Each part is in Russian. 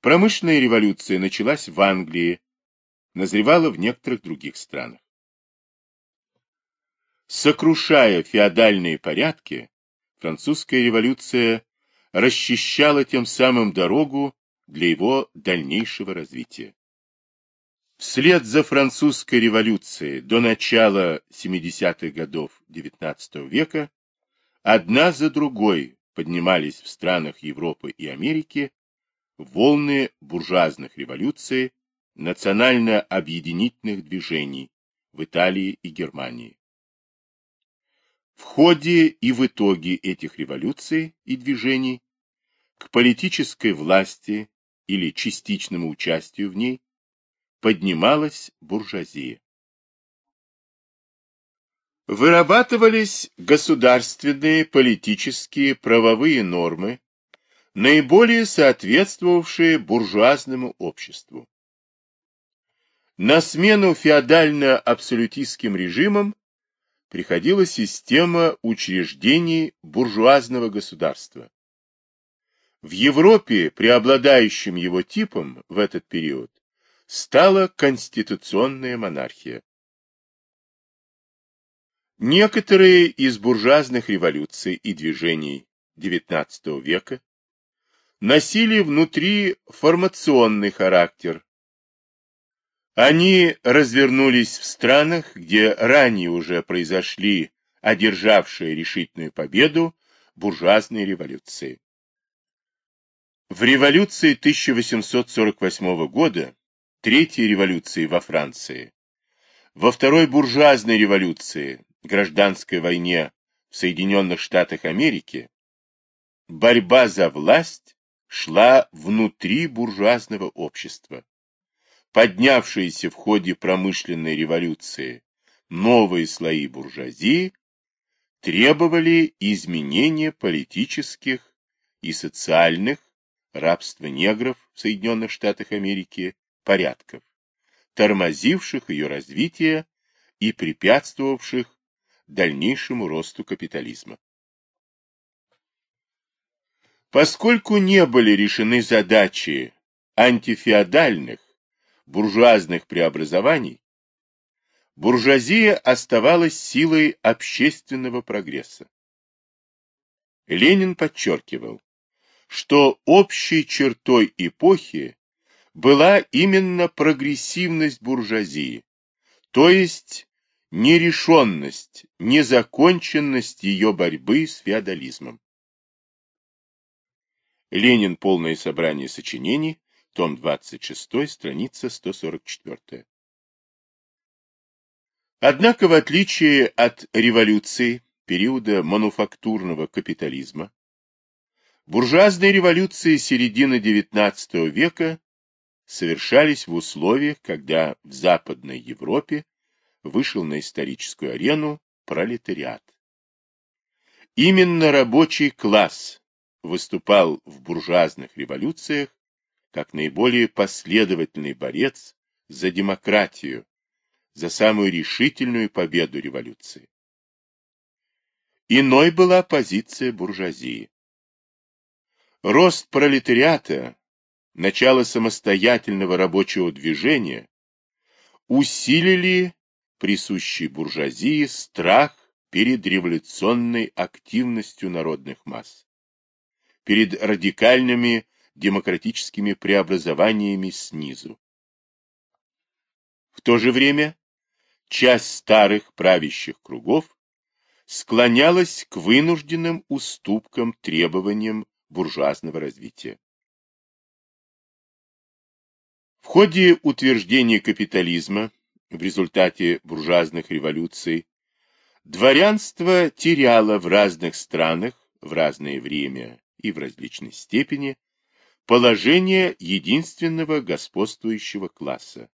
Промышленная революция началась в Англии, назревала в некоторых других странах. Сокрушая феодальные порядки, французская революция расчищала тем самым дорогу для его дальнейшего развития. Вслед за французской революцией до начала 70-х годов XIX века одна за другой поднимались в странах Европы и Америки волны буржуазных революций, национально-объединительных движений в Италии и Германии. В ходе и в итоге этих революций и движений к политической власти или частичному участию в ней поднималась буржуазия. Вырабатывались государственные, политические, правовые нормы, наиболее соответствовавшие буржуазному обществу. На смену феодально-абсолютистским режимам приходила система учреждений буржуазного государства. В Европе преобладающим его типом в этот период стала конституционная монархия. Некоторые из буржуазных революций и движений XIX века носили внутри формационный характер. Они развернулись в странах, где ранее уже произошли одержавшие решительную победу буржуазные революции. В революции 1848 года Третьей революции во Франции, во Второй буржуазной революции, гражданской войне в Соединенных Штатах Америки, борьба за власть шла внутри буржуазного общества. Поднявшиеся в ходе промышленной революции новые слои буржуазии требовали изменения политических и социальных рабства негров в Соединенных Штатах Америки порядков, тормозивших ее развитие и препятствовавших дальнейшему росту капитализма. Поскольку не были решены задачи антифеодальных, буржуазных преобразований, буржуазия оставалась силой общественного прогресса. Ленин подчеркивал, что общей чертой эпохи была именно прогрессивность буржуазии, то есть нерешенность, незаконченность ее борьбы с феодализмом. Ленин. Полное собрание сочинений. Том 26, страница 144. Однако, в отличие от революции, периода мануфактурного капитализма, буржуазные революции середины XIX века совершались в условиях, когда в Западной Европе вышел на историческую арену пролетариат. Именно рабочий класс выступал в буржуазных революциях как наиболее последовательный борец за демократию, за самую решительную победу революции. Иной была позиция буржуазии. Рост пролетариата начало самостоятельного рабочего движения усилили присущий буржуазии страх перед революционной активностью народных масс, перед радикальными демократическими преобразованиями снизу. В то же время часть старых правящих кругов склонялась к вынужденным уступкам требованиям буржуазного развития. В ходе утверждения капитализма в результате буржуазных революций дворянство теряло в разных странах в разное время и в различной степени положение единственного господствующего класса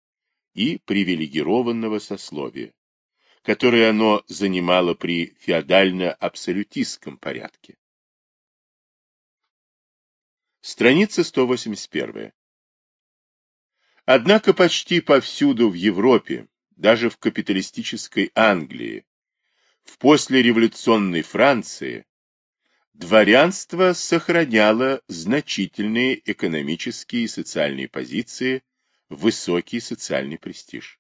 и привилегированного сословия, которое оно занимало при феодально-абсолютистском порядке. Страница 181. Однако почти повсюду в Европе, даже в капиталистической Англии, в послереволюционной Франции, дворянство сохраняло значительные экономические и социальные позиции, высокий социальный престиж.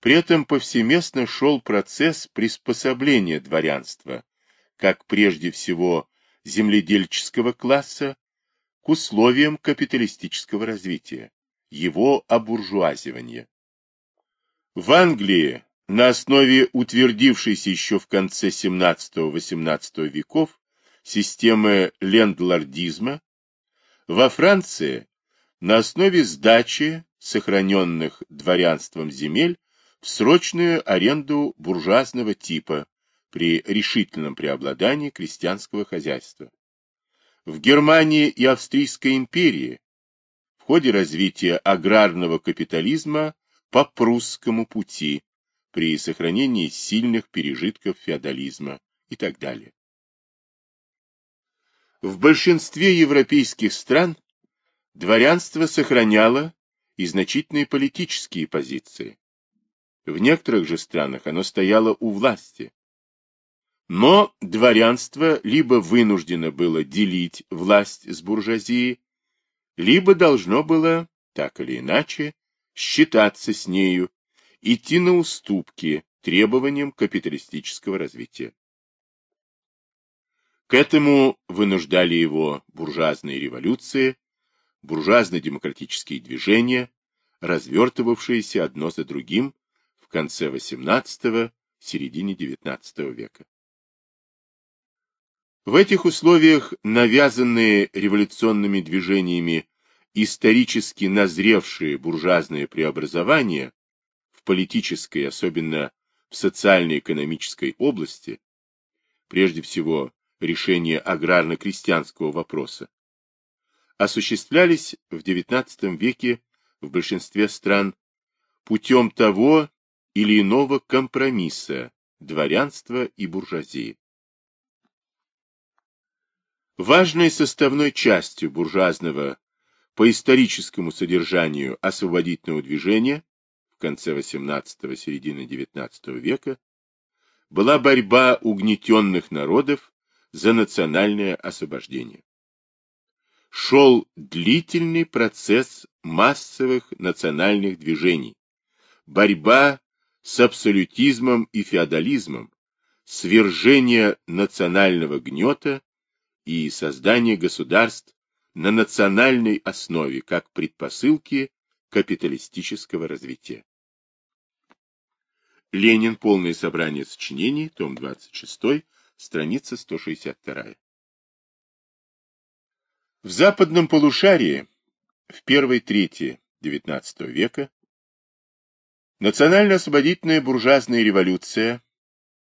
При этом повсеместно шел процесс приспособления дворянства, как прежде всего земледельческого класса, к условиям капиталистического развития, его обуржуазивания. В Англии на основе утвердившейся еще в конце XVII-XVIII веков системы лендлордизма, во Франции на основе сдачи сохраненных дворянством земель в срочную аренду буржуазного типа при решительном преобладании крестьянского хозяйства. В Германии и Австрийской империи в ходе развития аграрного капитализма по прусскому пути при сохранении сильных пережитков феодализма и так далее. В большинстве европейских стран дворянство сохраняло и значительные политические позиции. В некоторых же странах оно стояло у власти. Но дворянство либо вынуждено было делить власть с буржуазией, либо должно было, так или иначе, считаться с нею идти на уступки требованиям капиталистического развития. К этому вынуждали его буржуазные революции, буржуазно-демократические движения, развертывавшиеся одно за другим в конце XVIII – середине XIX века. В этих условиях навязанные революционными движениями исторически назревшие буржуазные преобразования политической, особенно в социально-экономической области, прежде всего решение аграрно-крестьянского вопроса, осуществлялись в XIX веке в большинстве стран путем того или иного компромисса дворянства и буржуазии. Важной составной частью буржуазного по историческому содержанию освободительного движения конце XVIII – середины XIX века была борьба угнетенных народов за национальное освобождение. Шел длительный процесс массовых национальных движений, борьба с абсолютизмом и феодализмом, свержение национального гнета и создание государств на национальной основе как предпосылки капиталистического развития. Ленин. Полное собрание сочинений. Том 26. Страница 162. В западном полушарии в первой трети XIX века национально-освободительная буржуазная революция,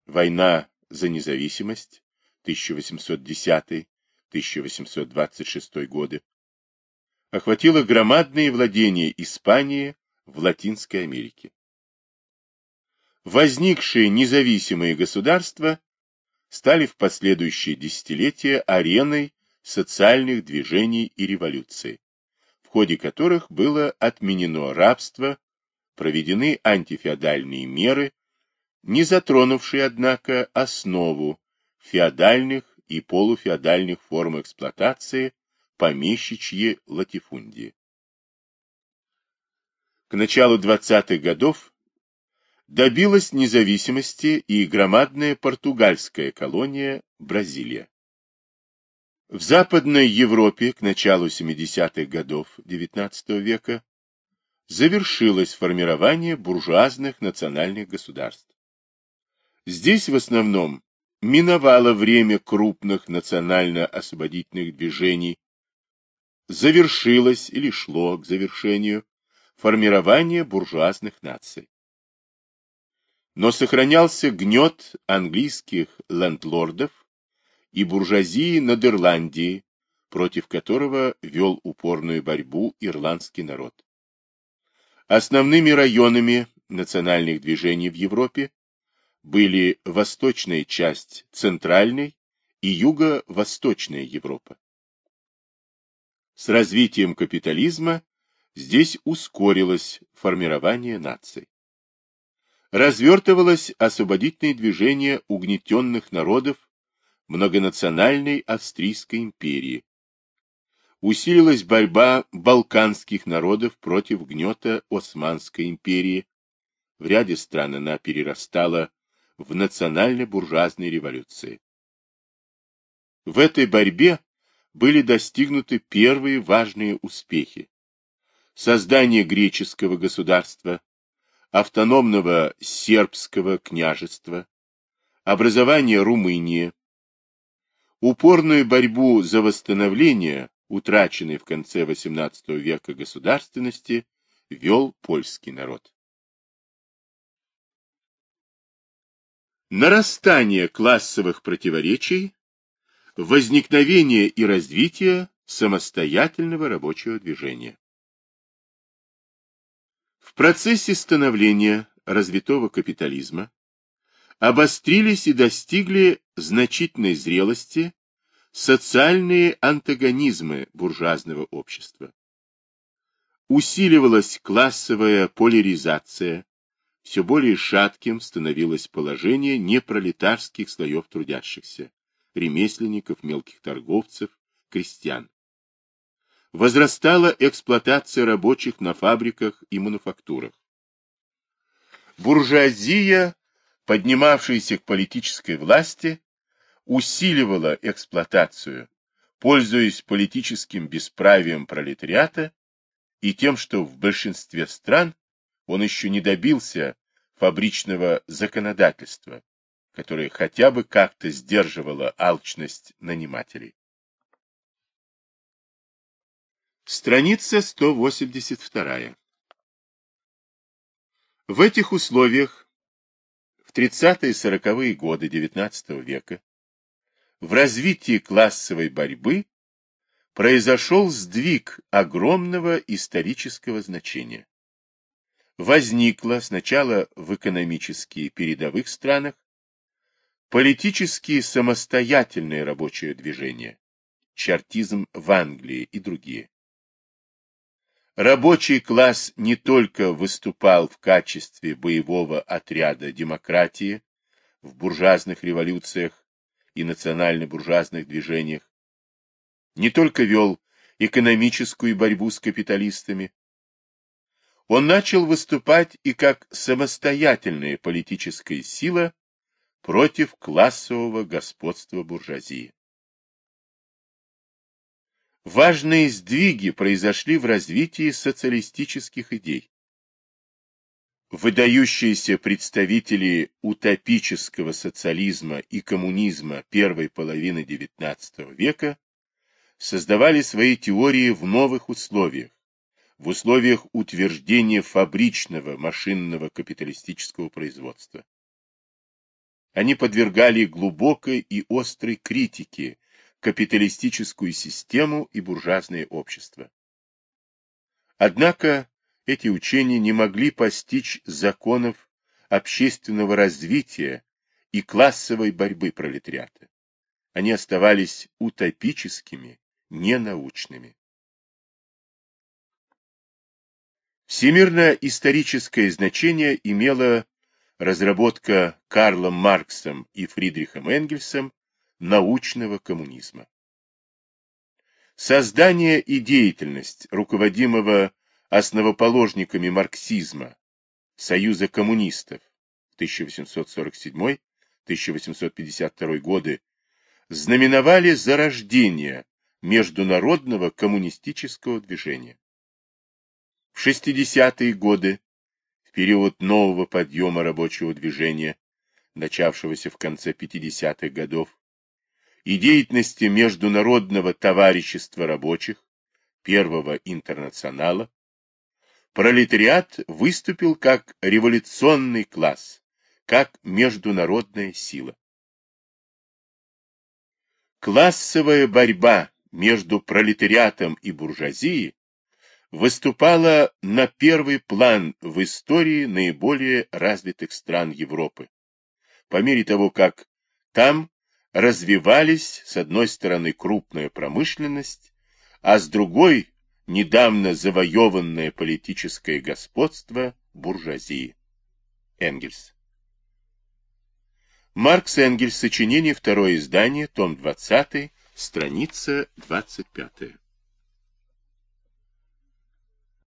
война за независимость 1810-1826 годы, охватила громадные владения Испании в Латинской Америке возникшие независимые государства стали в последующие десятилетия ареной социальных движений и революций, в ходе которых было отменено рабство, проведены антифеодальные меры, не затронувшие, однако, основу феодальных и полуфеодальных форм эксплуатации помещичьи латифундии. К началу 20-х годов добилась независимости и громадная португальская колония Бразилия. В Западной Европе к началу 70-х годов XIX века завершилось формирование буржуазных национальных государств. Здесь в основном миновало время крупных национально-освободительных движений, завершилось или шло к завершению формирование буржуазных наций но сохранялся гнет английских лендлордов и буржуазии над Ирландией, против которого вел упорную борьбу ирландский народ. Основными районами национальных движений в Европе были восточная часть Центральной и юго-восточная Европа. С развитием капитализма здесь ускорилось формирование наций развертывалось освободительное движение угнетенных народов, многонациональной Австрийской империи. Усилилась борьба балканских народов против гнета Османской империи. В ряде стран она перерастала в национально-буржуазные революции. В этой борьбе были достигнуты первые важные успехи. Создание греческого государства, автономного сербского княжества, образование Румынии, упорную борьбу за восстановление утраченной в конце XVIII века государственности вел польский народ. Нарастание классовых противоречий, возникновение и развитие самостоятельного рабочего движения. В процессе становления развитого капитализма обострились и достигли значительной зрелости социальные антагонизмы буржуазного общества. Усиливалась классовая поляризация, все более шатким становилось положение непролетарских слоев трудящихся, ремесленников, мелких торговцев, крестьян возрастала эксплуатация рабочих на фабриках и мануфактурах. Буржуазия, поднимавшаяся к политической власти, усиливала эксплуатацию, пользуясь политическим бесправием пролетариата и тем, что в большинстве стран он еще не добился фабричного законодательства, которое хотя бы как-то сдерживало алчность нанимателей. Страница 182. В этих условиях в 30-40-е годы XIX века в развитии классовой борьбы произошел сдвиг огромного исторического значения. Возникло сначала в экономически передовых странах политически самостоятельное рабочее движение, чартизм в Англии и другие. Рабочий класс не только выступал в качестве боевого отряда демократии в буржуазных революциях и национально-буржуазных движениях, не только вел экономическую борьбу с капиталистами, он начал выступать и как самостоятельная политическая сила против классового господства буржуазии. Важные сдвиги произошли в развитии социалистических идей. Выдающиеся представители утопического социализма и коммунизма первой половины XIX века создавали свои теории в новых условиях, в условиях утверждения фабричного машинного капиталистического производства. Они подвергали глубокой и острой критике капиталистическую систему и буржуазное общество. Однако эти учения не могли постичь законов общественного развития и классовой борьбы пролетариата. Они оставались утопическими, ненаучными. Всемирно-историческое значение имела разработка Карлом Марксом и Фридрихом Энгельсом научного коммунизма. Создание и деятельность руководимого основоположниками марксизма Союза коммунистов 1847-1852 годы знаменовали зарождение международного коммунистического движения. В 60-е годы, в период нового подъема рабочего движения, начавшегося в конце 50-х годов, и деятельности Международного товарищества рабочих, Первого интернационала, пролетариат выступил как революционный класс, как международная сила. Классовая борьба между пролетариатом и буржуазией выступала на первый план в истории наиболее развитых стран Европы, по мере того, как там развивались, с одной стороны, крупная промышленность, а с другой – недавно завоеванное политическое господство буржуазии. Энгельс. Маркс Энгельс. Сочинение. Второе издание. Том 20. Страница 25.